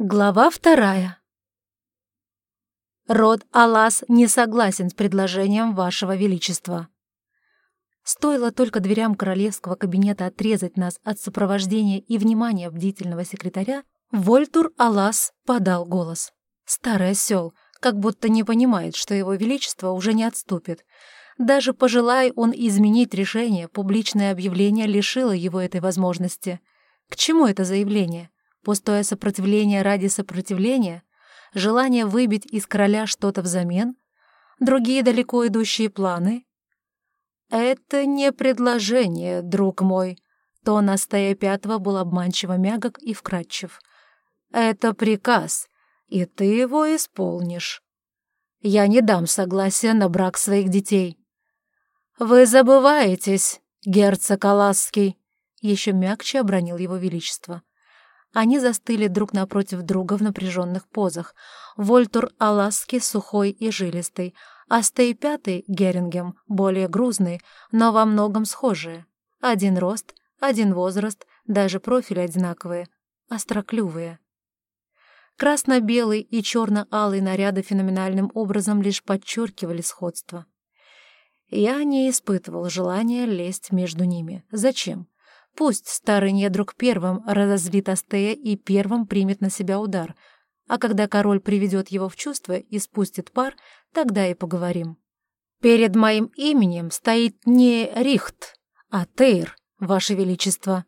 Глава вторая. Род Алас не согласен с предложением Вашего Величества. Стоило только дверям королевского кабинета отрезать нас от сопровождения и внимания бдительного секретаря, Вольтур Алас подал голос. Старый осел, как будто не понимает, что его величество уже не отступит. Даже пожелая он изменить решение, публичное объявление лишило его этой возможности. К чему это заявление? Пустое сопротивление ради сопротивления? Желание выбить из короля что-то взамен? Другие далеко идущие планы? «Это не предложение, друг мой», — тон Астея Пятого был обманчиво мягок и вкрадчив. «Это приказ, и ты его исполнишь. Я не дам согласия на брак своих детей». «Вы забываетесь, герцог Аласский», — еще мягче обронил его величество. Они застыли друг напротив друга в напряженных позах. Вольтур Аласки сухой и жилистый, а Стей Пятый Герингем более грузный, но во многом схожие. Один рост, один возраст, даже профили одинаковые, остроклювые. Красно-белый и черно-алый наряды феноменальным образом лишь подчеркивали сходство. Я не испытывал желания лезть между ними. Зачем? Пусть старый недруг первым разозлит Астея и первым примет на себя удар, а когда король приведет его в чувство и спустит пар, тогда и поговорим. Перед моим именем стоит не Рихт, а Тейр, ваше величество.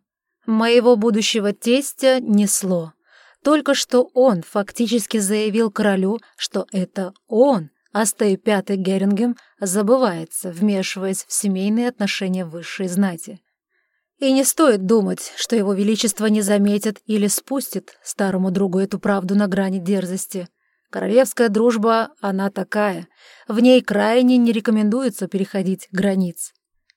Моего будущего тестя несло. Только что он фактически заявил королю, что это он, Астей Пятый Герингем, забывается, вмешиваясь в семейные отношения высшей знати. И не стоит думать, что его величество не заметит или спустит старому другу эту правду на грани дерзости. Королевская дружба, она такая. В ней крайне не рекомендуется переходить границ.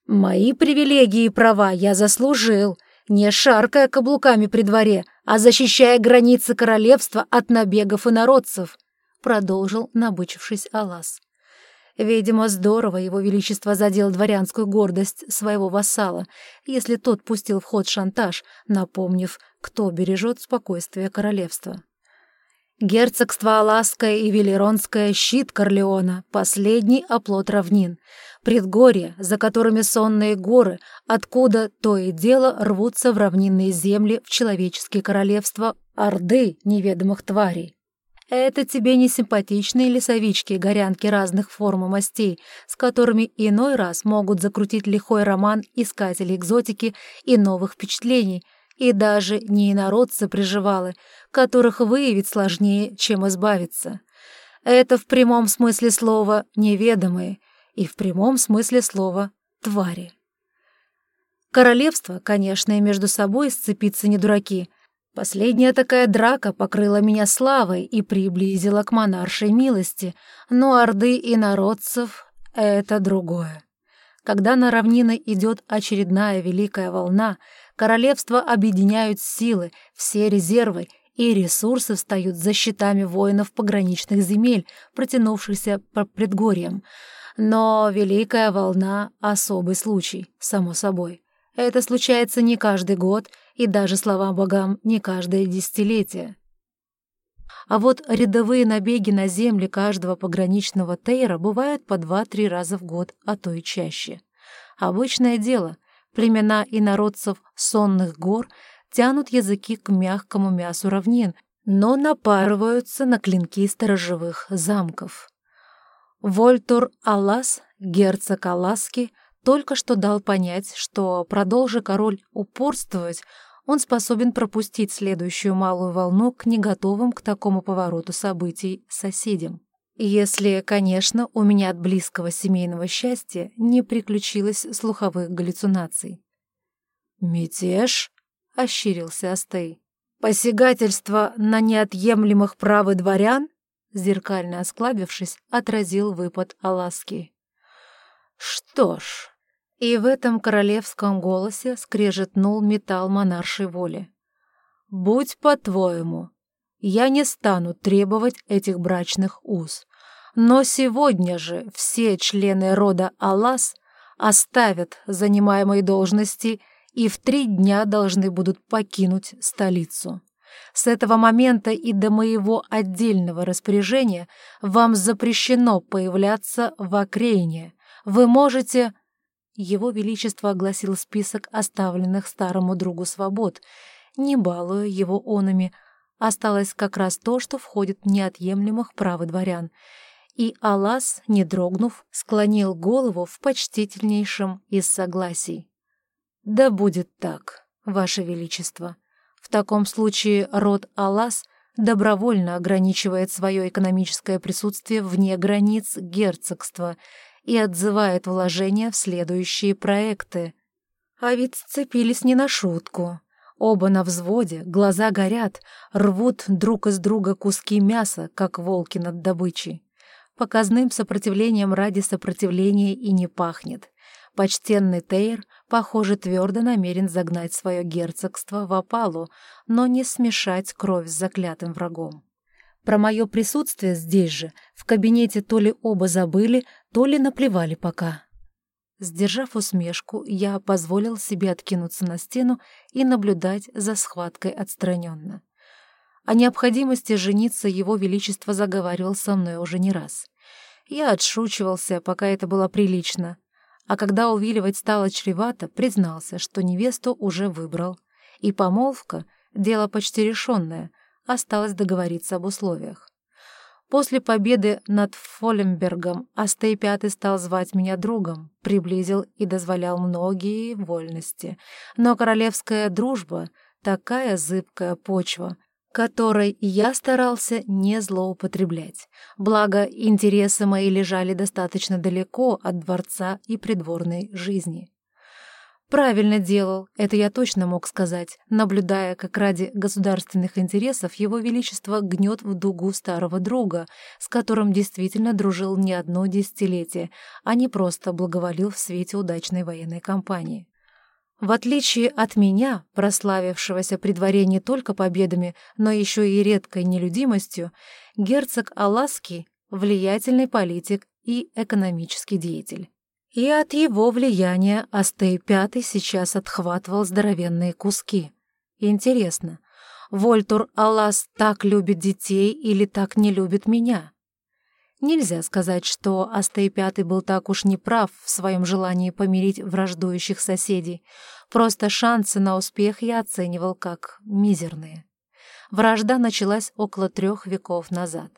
Мои привилегии и права я заслужил, не шаркая каблуками при дворе, а защищая границы королевства от набегов и народцев, продолжил набычившись Алас. Видимо, здорово его величество задел дворянскую гордость своего вассала, если тот пустил в ход шантаж, напомнив, кто бережет спокойствие королевства. Герцогство Аласское и Велеронское — щит Корлеона, последний оплот равнин. Предгорья, за которыми сонные горы, откуда то и дело рвутся в равнинные земли в человеческие королевства орды неведомых тварей. Это тебе не симпатичные лесовички и горянки разных форм и мастей, с которыми иной раз могут закрутить лихой роман искателей экзотики и новых впечатлений, и даже не инородцы-приживалы, которых выявить сложнее, чем избавиться. Это в прямом смысле слова «неведомые» и в прямом смысле слова «твари». Королевство, конечно, и между собой сцепиться не дураки — Последняя такая драка покрыла меня славой и приблизила к монаршей милости, но орды и народцев — это другое. Когда на равнины идет очередная великая волна, королевства объединяют силы, все резервы и ресурсы встают за щитами воинов пограничных земель, протянувшихся по предгорьям. Но великая волна — особый случай, само собой. Это случается не каждый год и даже, слава богам, не каждое десятилетие. А вот рядовые набеги на земли каждого пограничного Тейра бывают по два-три раза в год, а то и чаще. Обычное дело. Племена и народцев сонных гор тянут языки к мягкому мясу равнин, но напарываются на клинки сторожевых замков. Вольтур Алас, герцог Аласки, только что дал понять, что, продолжи король упорствовать, он способен пропустить следующую малую волну к неготовым к такому повороту событий соседям. Если, конечно, у меня от близкого семейного счастья не приключилось слуховых галлюцинаций. «Мятеж?» — ощерился Астей. «Посягательство на неотъемлемых правы дворян?» Зеркально осклабившись, отразил выпад Аласки. «Что ж...» И в этом королевском голосе скрежетнул металл монаршей воли. «Будь по-твоему, я не стану требовать этих брачных уз, но сегодня же все члены рода Алас оставят занимаемые должности и в три дня должны будут покинуть столицу. С этого момента и до моего отдельного распоряжения вам запрещено появляться в Окрейне. Вы можете...» Его Величество огласил список оставленных старому другу свобод, не балуя его онами. Осталось как раз то, что входит в неотъемлемых правы дворян. И Алас, не дрогнув, склонил голову в почтительнейшем из согласий. «Да будет так, Ваше Величество. В таком случае род Алас добровольно ограничивает свое экономическое присутствие вне границ герцогства и отзывает вложения в следующие проекты. А ведь сцепились не на шутку. Оба на взводе, глаза горят, рвут друг из друга куски мяса, как волки над добычей. Показным сопротивлением ради сопротивления и не пахнет. Почтенный Тейр, похоже, твердо намерен загнать свое герцогство в опалу, но не смешать кровь с заклятым врагом. Про мое присутствие здесь же, в кабинете то ли оба забыли, то ли наплевали пока. Сдержав усмешку, я позволил себе откинуться на стену и наблюдать за схваткой отстраненно. О необходимости жениться его величество заговаривал со мной уже не раз. Я отшучивался, пока это было прилично, а когда увиливать стало чревато, признался, что невесту уже выбрал. И помолвка — дело почти решенное, осталось договориться об условиях. После победы над Фолембергом Астей Пятый стал звать меня другом, приблизил и дозволял многие вольности. Но королевская дружба — такая зыбкая почва — которой я старался не злоупотреблять. Благо, интересы мои лежали достаточно далеко от дворца и придворной жизни. Правильно делал, это я точно мог сказать, наблюдая, как ради государственных интересов его величество гнет в дугу старого друга, с которым действительно дружил не одно десятилетие, а не просто благоволил в свете удачной военной кампании. В отличие от меня, прославившегося при дворе не только победами, но еще и редкой нелюдимостью, герцог Алаский — влиятельный политик и экономический деятель. И от его влияния Астей Пятый сейчас отхватывал здоровенные куски. Интересно, Вольтур Алас так любит детей или так не любит меня? Нельзя сказать, что Астей Пятый был так уж неправ в своем желании помирить враждующих соседей. Просто шансы на успех я оценивал как мизерные. Вражда началась около трех веков назад.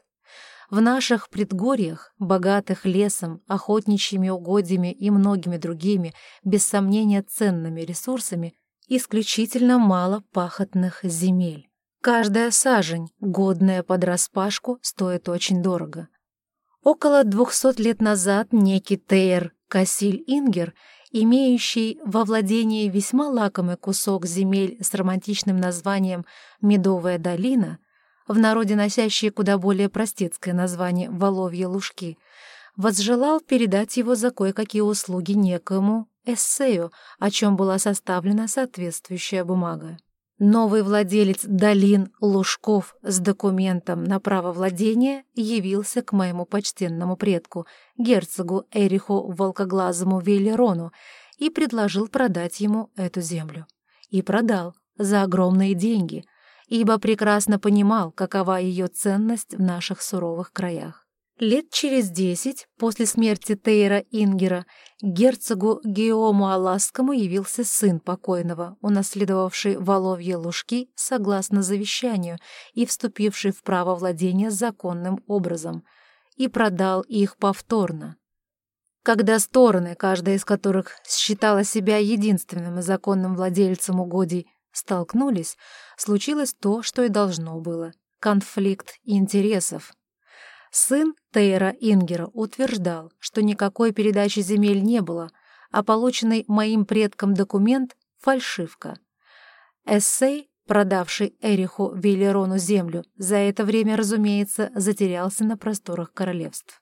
В наших предгорьях, богатых лесом, охотничьими угодьями и многими другими, без сомнения ценными ресурсами, исключительно мало пахотных земель. Каждая сажень, годная под распашку, стоит очень дорого. Около двухсот лет назад некий Тейр Касиль Ингер, имеющий во владении весьма лакомый кусок земель с романтичным названием «Медовая долина», в народе носящие куда более простецкое название «Воловье лужки», возжелал передать его за кое-какие услуги некому эссею, о чем была составлена соответствующая бумага. Новый владелец долин Лужков с документом на право владения явился к моему почтенному предку, герцогу Эриху Волкоглазому Велерону, и предложил продать ему эту землю. И продал за огромные деньги, ибо прекрасно понимал, какова ее ценность в наших суровых краях. Лет через десять после смерти Тейра Ингера герцогу Геому Аласскому явился сын покойного, унаследовавший воловье лужки согласно завещанию и вступивший в право владения законным образом, и продал их повторно. Когда стороны, каждая из которых считала себя единственным законным владельцем угодий, столкнулись, случилось то, что и должно было — конфликт интересов — Сын Тейра Ингера утверждал, что никакой передачи земель не было, а полученный моим предкам документ — фальшивка. Эссей, продавший Эриху Виллерону землю, за это время, разумеется, затерялся на просторах королевств.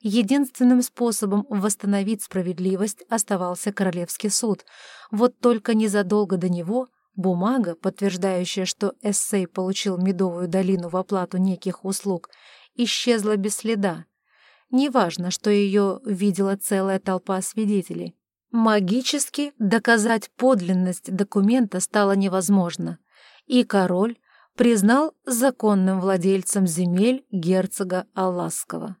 Единственным способом восстановить справедливость оставался Королевский суд, вот только незадолго до него бумага, подтверждающая, что Эссей получил Медовую долину в оплату неких услуг, исчезла без следа. Неважно, что ее видела целая толпа свидетелей. Магически доказать подлинность документа стало невозможно, и король, признал законным владельцем земель герцога Алласского.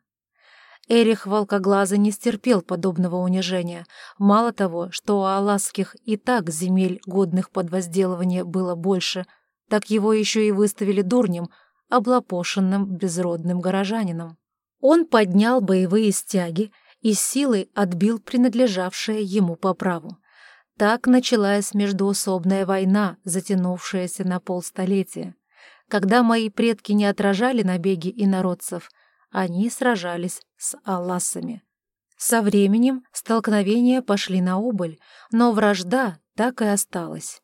Эрих Волкоглазый не стерпел подобного унижения. Мало того, что у Аласских и так земель, годных под возделывание, было больше, так его еще и выставили дурнем, облапошенным безродным горожанином. Он поднял боевые стяги и силой отбил принадлежавшее ему по праву. Так началась междуусобная война, затянувшаяся на полстолетия. Когда мои предки не отражали набеги инородцев, они сражались с алласами. Со временем столкновения пошли на убыль, но вражда так и осталась.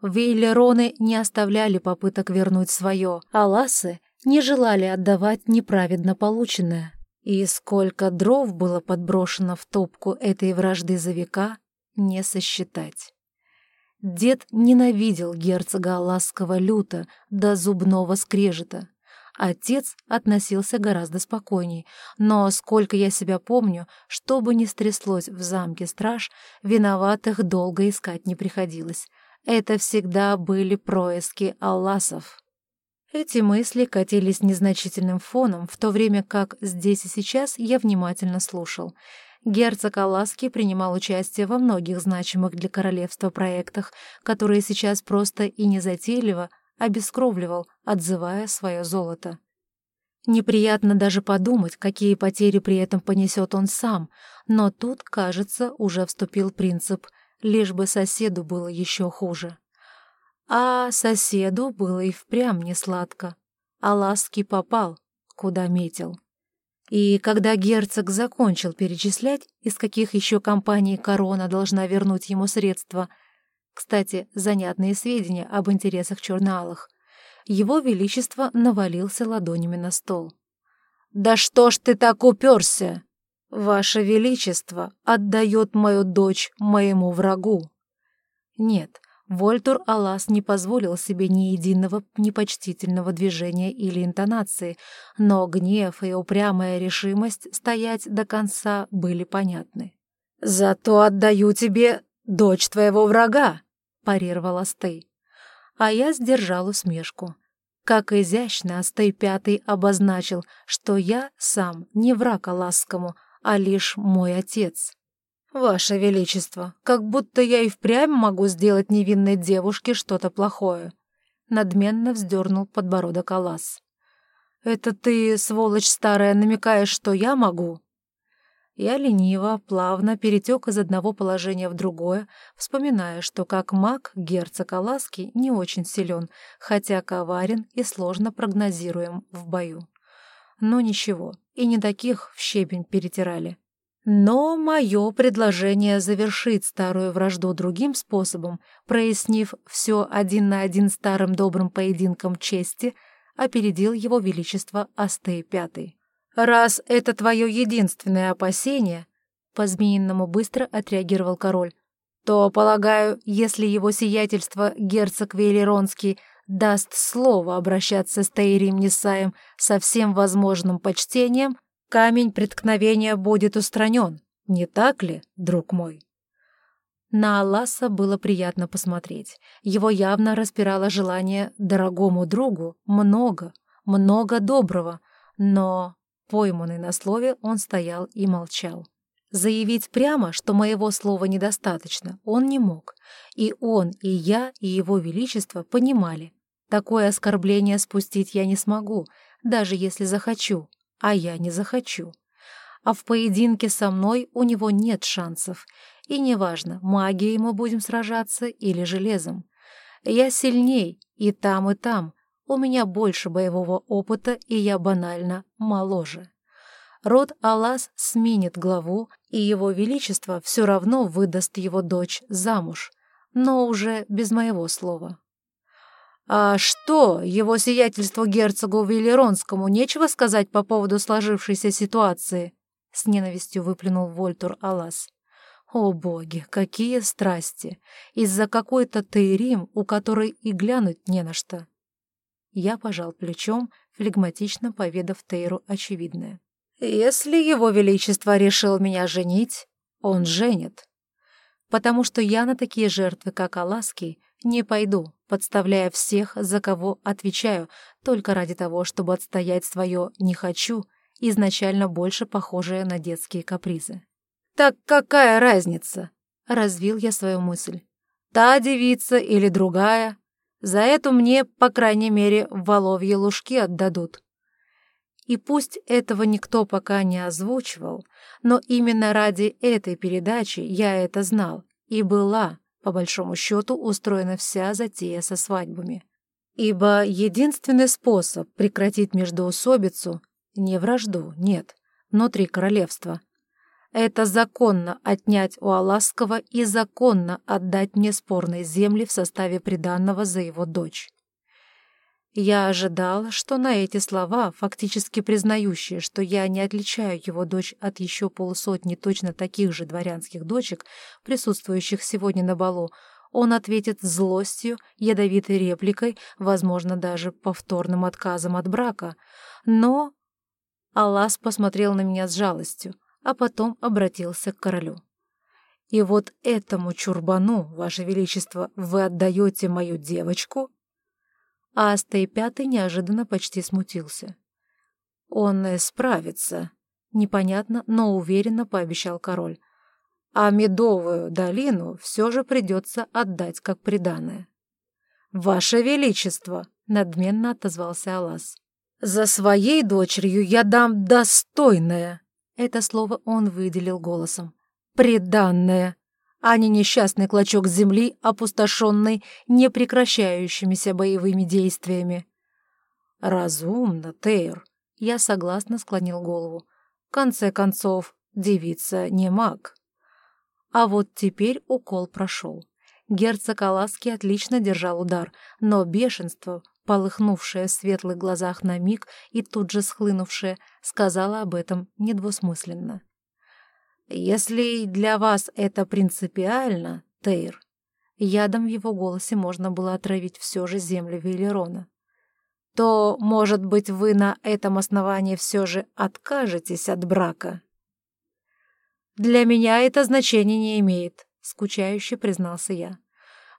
Вейлероны не оставляли попыток вернуть свое, а ласы не желали отдавать неправедно полученное. И сколько дров было подброшено в топку этой вражды за века, не сосчитать. Дед ненавидел герцога Аласского люто до зубного скрежета. Отец относился гораздо спокойней, но, сколько я себя помню, что бы ни стряслось в замке страж, виноватых долго искать не приходилось. Это всегда были происки алласов. Эти мысли катились незначительным фоном, в то время как здесь и сейчас я внимательно слушал. Герцог Аласки принимал участие во многих значимых для королевства проектах, которые сейчас просто и незатейливо обескровливал, отзывая свое золото. Неприятно даже подумать, какие потери при этом понесет он сам, но тут, кажется, уже вступил принцип «лишь бы соседу было еще хуже». А соседу было и впрямь не сладко, а ласки попал, куда метил. И когда герцог закончил перечислять, из каких еще компаний корона должна вернуть ему средства, кстати, занятные сведения об интересах черноалых. Его Величество навалился ладонями на стол. «Да что ж ты так уперся? Ваше Величество отдает мою дочь моему врагу». Нет, Вольтур Алас не позволил себе ни единого непочтительного движения или интонации, но гнев и упрямая решимость стоять до конца были понятны. «Зато отдаю тебе дочь твоего врага», — парировал Астей. А я сдержал усмешку. Как изящно Астей Пятый обозначил, что я сам не враг Аласскому, а лишь мой отец. «Ваше Величество, как будто я и впрямь могу сделать невинной девушке что-то плохое», — надменно вздернул подбородок Алас. «Это ты, сволочь старая, намекаешь, что я могу?» Я лениво, плавно перетек из одного положения в другое, вспоминая, что как маг герцог Аласки не очень силен, хотя коварен и сложно прогнозируем в бою. Но ничего, и не таких в щебень перетирали. Но мое предложение завершить старую вражду другим способом, прояснив все один на один старым добрым поединком чести, опередил его величество Астей Пятый. «Раз это твое единственное опасение», — по-змеиному быстро отреагировал король, «то, полагаю, если его сиятельство герцог Вейлеронский даст слово обращаться с Таирим Несаем со всем возможным почтением, камень преткновения будет устранен, не так ли, друг мой?» На Алласа было приятно посмотреть. Его явно распирало желание дорогому другу много, много доброго, но Пойманный на слове, он стоял и молчал. Заявить прямо, что моего слова недостаточно, он не мог. И он, и я, и его величество понимали. Такое оскорбление спустить я не смогу, даже если захочу, а я не захочу. А в поединке со мной у него нет шансов. И неважно, магией мы будем сражаться или железом. Я сильней и там, и там, у меня больше боевого опыта, и я банально моложе. Род Алас сменит главу, и его величество все равно выдаст его дочь замуж, но уже без моего слова. «А что, его сиятельству герцогу Виллеронскому нечего сказать по поводу сложившейся ситуации?» — с ненавистью выплюнул Вольтур Алас. «О боги, какие страсти! Из-за какой-то Тейрим, у которой и глянуть не на что!» Я пожал плечом, флегматично поведав Тейру очевидное. «Если его величество решил меня женить, он женит. Потому что я на такие жертвы, как Аласки, Не пойду, подставляя всех, за кого отвечаю, только ради того, чтобы отстоять свое «не хочу», изначально больше похожее на детские капризы. «Так какая разница?» — развил я свою мысль. «Та девица или другая? За эту мне, по крайней мере, воловьи лужки отдадут». И пусть этого никто пока не озвучивал, но именно ради этой передачи я это знал и была, по большому счету, устроена вся затея со свадьбами. Ибо единственный способ прекратить междоусобицу — не вражду, нет, внутри королевства — это законно отнять у Аласского и законно отдать мне спорные земли в составе приданного за его дочь. Я ожидал, что на эти слова, фактически признающие, что я не отличаю его дочь от еще полусотни точно таких же дворянских дочек, присутствующих сегодня на балу, он ответит злостью, ядовитой репликой, возможно, даже повторным отказом от брака. Но Аллас посмотрел на меня с жалостью, а потом обратился к королю. «И вот этому чурбану, ваше величество, вы отдаете мою девочку?» а Астей Пятый неожиданно почти смутился. «Он справится», — непонятно, но уверенно пообещал король. «А Медовую долину все же придется отдать как приданое». «Ваше Величество!» — надменно отозвался Алас. «За своей дочерью я дам достойное!» Это слово он выделил голосом. «Приданное!» а не несчастный клочок земли, опустошенный непрекращающимися боевыми действиями. «Разумно, Тейр», — я согласно склонил голову. «В конце концов, девица не маг». А вот теперь укол прошел. Герцог Аласки отлично держал удар, но бешенство, полыхнувшее в светлых глазах на миг и тут же схлынувшее, сказала об этом недвусмысленно. «Если для вас это принципиально, Тейр...» Ядом в его голосе можно было отравить все же землю Велерона. «То, может быть, вы на этом основании все же откажетесь от брака?» «Для меня это значения не имеет», — скучающе признался я.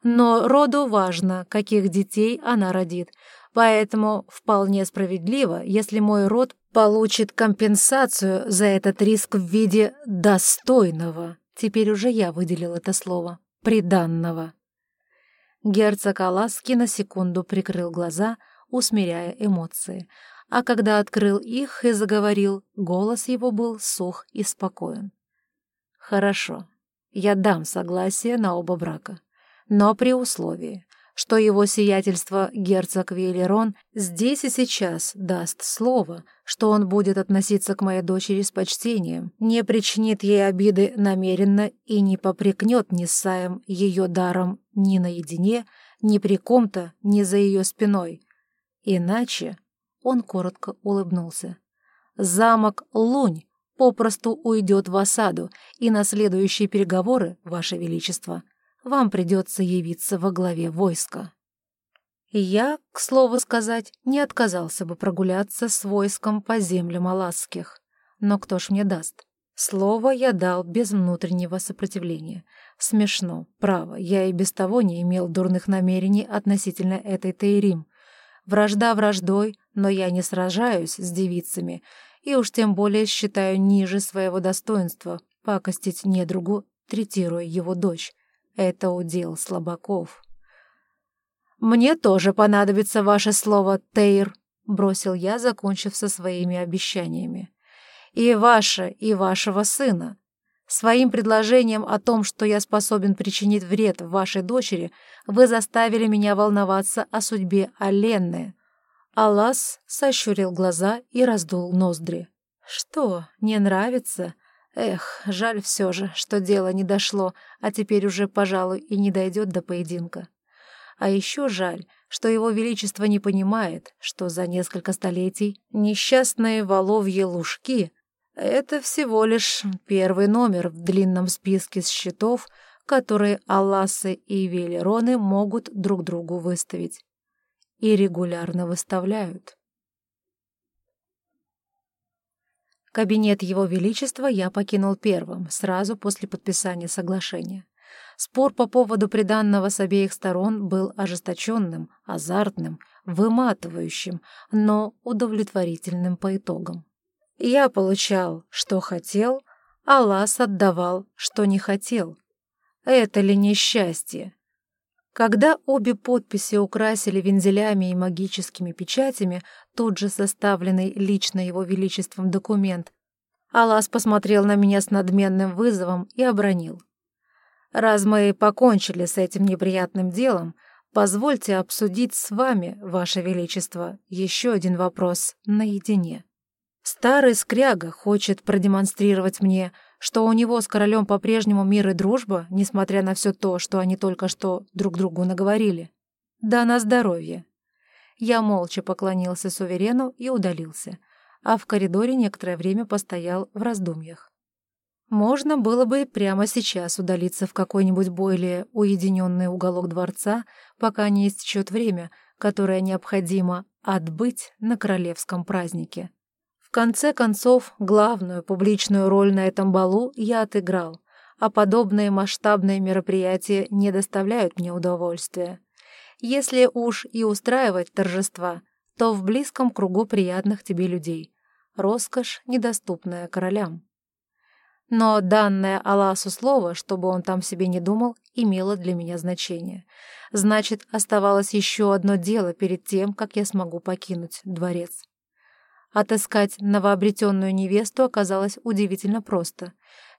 «Но роду важно, каких детей она родит, поэтому вполне справедливо, если мой род получит компенсацию за этот риск в виде достойного. Теперь уже я выделил это слово. Приданного. Герцог Аласки на секунду прикрыл глаза, усмиряя эмоции. А когда открыл их и заговорил, голос его был сух и спокоен. «Хорошо, я дам согласие на оба брака, но при условии, что его сиятельство герцог Вейлерон здесь и сейчас даст слово, что он будет относиться к моей дочери с почтением, не причинит ей обиды намеренно и не попрекнет ни ее даром ни наедине, ни при ком-то, ни за ее спиной. Иначе он коротко улыбнулся. Замок Лунь попросту уйдет в осаду, и на следующие переговоры, Ваше Величество, вам придется явиться во главе войска. Я, к слову сказать, не отказался бы прогуляться с войском по землям Аласских. Но кто ж мне даст? Слово я дал без внутреннего сопротивления. Смешно, право, я и без того не имел дурных намерений относительно этой Тейрим. Вражда враждой, но я не сражаюсь с девицами, и уж тем более считаю ниже своего достоинства пакостить недругу, третируя его дочь. Это удел слабаков. «Мне тоже понадобится ваше слово, Тейр», — бросил я, закончив со своими обещаниями. «И ваше, и вашего сына. Своим предложением о том, что я способен причинить вред вашей дочери, вы заставили меня волноваться о судьбе Аленны». Алас сощурил глаза и раздул ноздри. «Что, не нравится?» Эх, жаль все же, что дело не дошло, а теперь уже, пожалуй, и не дойдет до поединка. А еще жаль, что его величество не понимает, что за несколько столетий несчастные воловьи лужки — это всего лишь первый номер в длинном списке счетов, которые Алласы и Велероны могут друг другу выставить. И регулярно выставляют. Кабинет Его Величества я покинул первым, сразу после подписания соглашения. Спор по поводу приданного с обеих сторон был ожесточенным, азартным, выматывающим, но удовлетворительным по итогам. Я получал, что хотел, а Лас отдавал, что не хотел. Это ли не счастье? Когда обе подписи украсили вензелями и магическими печатями, тут же составленный лично его величеством документ, Алас посмотрел на меня с надменным вызовом и обронил. Раз мы покончили с этим неприятным делом, позвольте обсудить с вами, Ваше Величество, еще один вопрос наедине. Старый скряга хочет продемонстрировать мне, что у него с королем по-прежнему мир и дружба, несмотря на все то, что они только что друг другу наговорили. Да на здоровье. Я молча поклонился суверену и удалился, а в коридоре некоторое время постоял в раздумьях. Можно было бы прямо сейчас удалиться в какой-нибудь более уединенный уголок дворца, пока не истечет время, которое необходимо отбыть на королевском празднике. В конце концов, главную публичную роль на этом балу я отыграл, а подобные масштабные мероприятия не доставляют мне удовольствия. Если уж и устраивать торжества, то в близком кругу приятных тебе людей. Роскошь, недоступная королям. Но данное Аласу слово, чтобы он там себе не думал, имело для меня значение. Значит, оставалось еще одно дело перед тем, как я смогу покинуть дворец. Отыскать новообретенную невесту оказалось удивительно просто.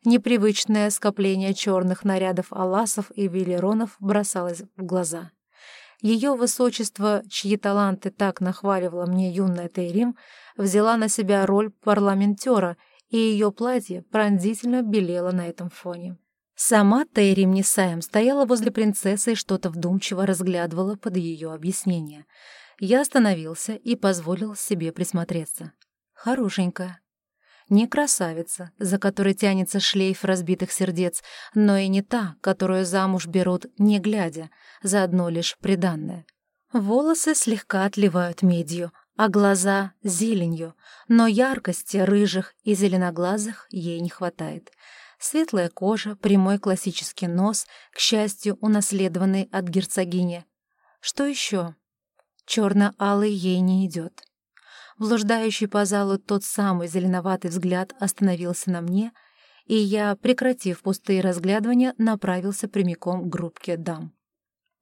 Непривычное скопление черных нарядов Аласов и Велеронов бросалось в глаза. Ее высочество, чьи таланты так нахваливала мне юная Тейрим, взяла на себя роль парламентера — и ее платье пронзительно белело на этом фоне. Сама Тейрим Нисаем стояла возле принцессы и что-то вдумчиво разглядывала под ее объяснение. Я остановился и позволил себе присмотреться. Хорошенькая. Не красавица, за которой тянется шлейф разбитых сердец, но и не та, которую замуж берут, не глядя, за одно лишь приданное. Волосы слегка отливают медью, а глаза — зеленью, но яркости рыжих и зеленоглазых ей не хватает. Светлая кожа, прямой классический нос, к счастью, унаследованный от герцогини. Что еще? Черно-алый ей не идет. Блуждающий по залу тот самый зеленоватый взгляд остановился на мне, и я, прекратив пустые разглядывания, направился прямиком к группке дам.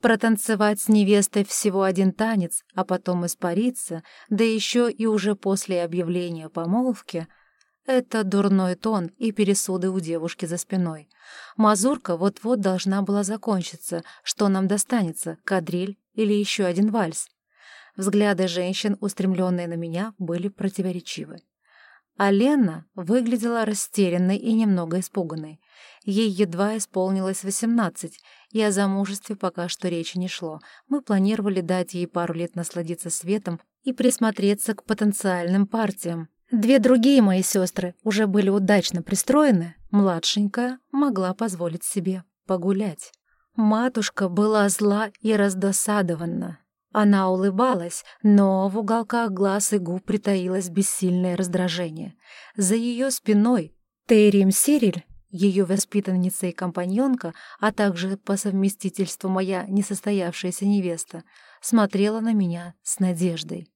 Протанцевать с невестой всего один танец, а потом испариться, да еще и уже после объявления помолвки — это дурной тон и пересуды у девушки за спиной. Мазурка вот-вот должна была закончиться. Что нам достанется, кадриль или еще один вальс? Взгляды женщин, устремленные на меня, были противоречивы. А Лена выглядела растерянной и немного испуганной. Ей едва исполнилось восемнадцать, и о замужестве пока что речи не шло. Мы планировали дать ей пару лет насладиться светом и присмотреться к потенциальным партиям. Две другие мои сестры уже были удачно пристроены, младшенькая могла позволить себе погулять. Матушка была зла и раздосадована. Она улыбалась, но в уголках глаз и губ притаилось бессильное раздражение. За ее спиной Террим Сириль ее воспитанница и компаньонка, а также по совместительству моя несостоявшаяся невеста, смотрела на меня с надеждой.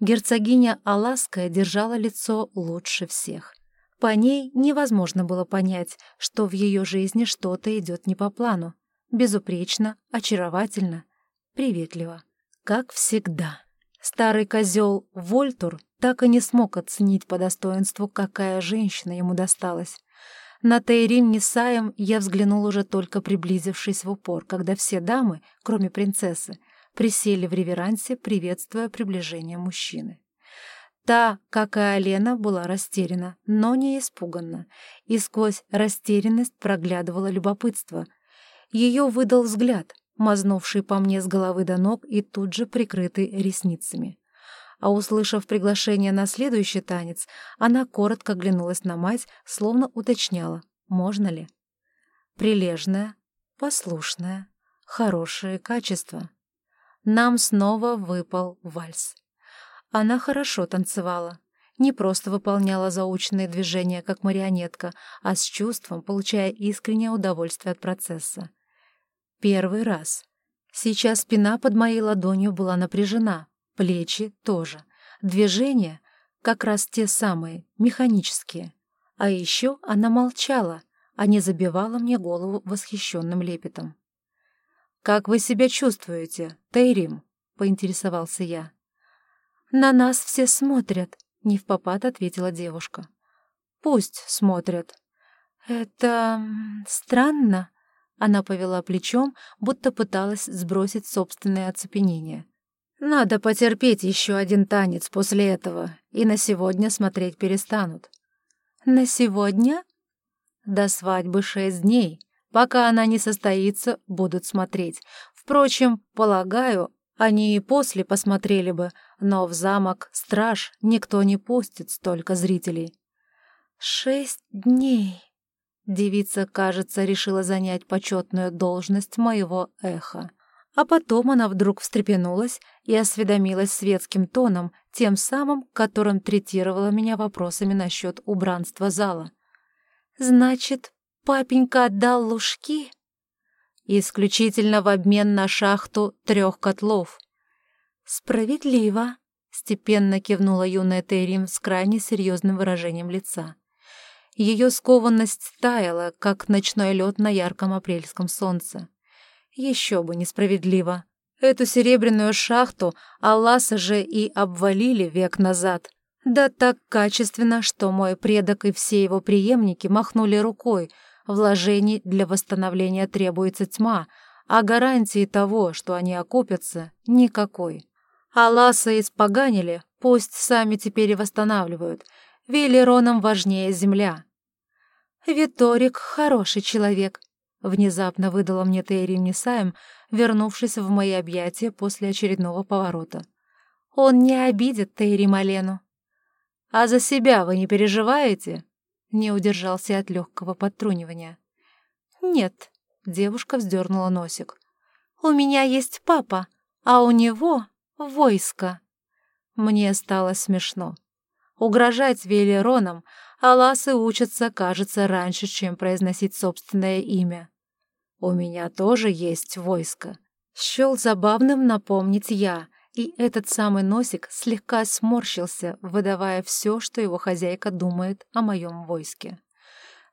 Герцогиня Алаская держала лицо лучше всех. По ней невозможно было понять, что в ее жизни что-то идет не по плану. Безупречно, очаровательно, приветливо. Как всегда. Старый козел Вольтур так и не смог оценить по достоинству, какая женщина ему досталась. На Тейрим Нисаем я взглянул уже только приблизившись в упор, когда все дамы, кроме принцессы, присели в реверансе, приветствуя приближение мужчины. Та, как и Алена, была растеряна, но не испуганна, и сквозь растерянность проглядывало любопытство. Ее выдал взгляд, мазнувший по мне с головы до ног и тут же прикрытый ресницами а, услышав приглашение на следующий танец, она коротко оглянулась на мать, словно уточняла, можно ли. Прилежная, послушная, хорошие качества. Нам снова выпал вальс. Она хорошо танцевала. не просто выполняла заученные движения, как марионетка, а с чувством, получая искреннее удовольствие от процесса. Первый раз. Сейчас спина под моей ладонью была напряжена, плечи тоже. Движения как раз те самые, механические. А еще она молчала, а не забивала мне голову восхищенным лепетом. «Как вы себя чувствуете, Тейрим?» — поинтересовался я. «На нас все смотрят», — не в попад ответила девушка. «Пусть смотрят». «Это... странно», — она повела плечом, будто пыталась сбросить собственное оцепенение. «Надо потерпеть еще один танец после этого, и на сегодня смотреть перестанут». «На сегодня?» «До свадьбы шесть дней. Пока она не состоится, будут смотреть. Впрочем, полагаю, они и после посмотрели бы, но в замок страж никто не пустит столько зрителей. «Шесть дней!» Девица, кажется, решила занять почетную должность моего эха. А потом она вдруг встрепенулась и осведомилась светским тоном, тем самым, которым третировала меня вопросами насчет убранства зала. «Значит, папенька отдал лужки?» исключительно в обмен на шахту трех котлов. «Справедливо», — степенно кивнула юная Тейрим с крайне серьезным выражением лица. Ее скованность таяла, как ночной лед на ярком апрельском солнце. Еще бы несправедливо. Эту серебряную шахту Алласа же и обвалили век назад. Да так качественно, что мой предок и все его преемники махнули рукой — Вложений для восстановления требуется тьма, а гарантии того, что они окупятся, никакой. Аласа испоганили, пусть сами теперь и восстанавливают. Велеронам важнее земля. «Виторик — хороший человек», — внезапно выдала мне Тейри Несаем, вернувшись в мои объятия после очередного поворота. «Он не обидит Тейри Малену». «А за себя вы не переживаете?» Не удержался от легкого подтрунивания. «Нет», — девушка вздернула носик. «У меня есть папа, а у него войско». Мне стало смешно. Угрожать Велероном Аласы учатся, кажется, раньше, чем произносить собственное имя. «У меня тоже есть войско», — счел забавным напомнить я, и этот самый носик слегка сморщился, выдавая все, что его хозяйка думает о моем войске.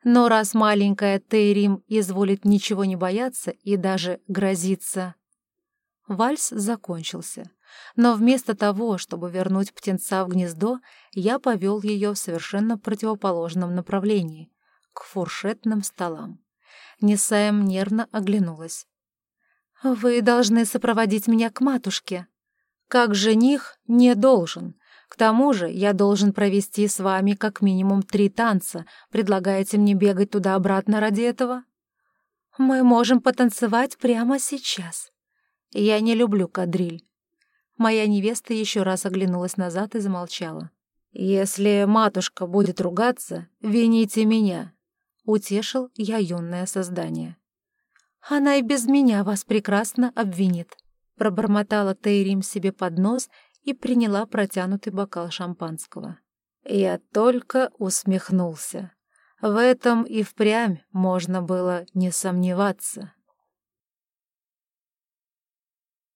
Но раз маленькая Тейрим изволит ничего не бояться и даже грозиться... Вальс закончился, но вместо того, чтобы вернуть птенца в гнездо, я повел ее в совершенно противоположном направлении, к фуршетным столам. Несаем нервно оглянулась. «Вы должны сопроводить меня к матушке», как жених не должен. К тому же я должен провести с вами как минимум три танца. Предлагаете мне бегать туда-обратно ради этого? Мы можем потанцевать прямо сейчас. Я не люблю кадриль. Моя невеста еще раз оглянулась назад и замолчала. «Если матушка будет ругаться, вините меня», — утешил я юное создание. «Она и без меня вас прекрасно обвинит», Пробормотала Тейрим себе под нос и приняла протянутый бокал шампанского. Я только усмехнулся. В этом и впрямь можно было не сомневаться.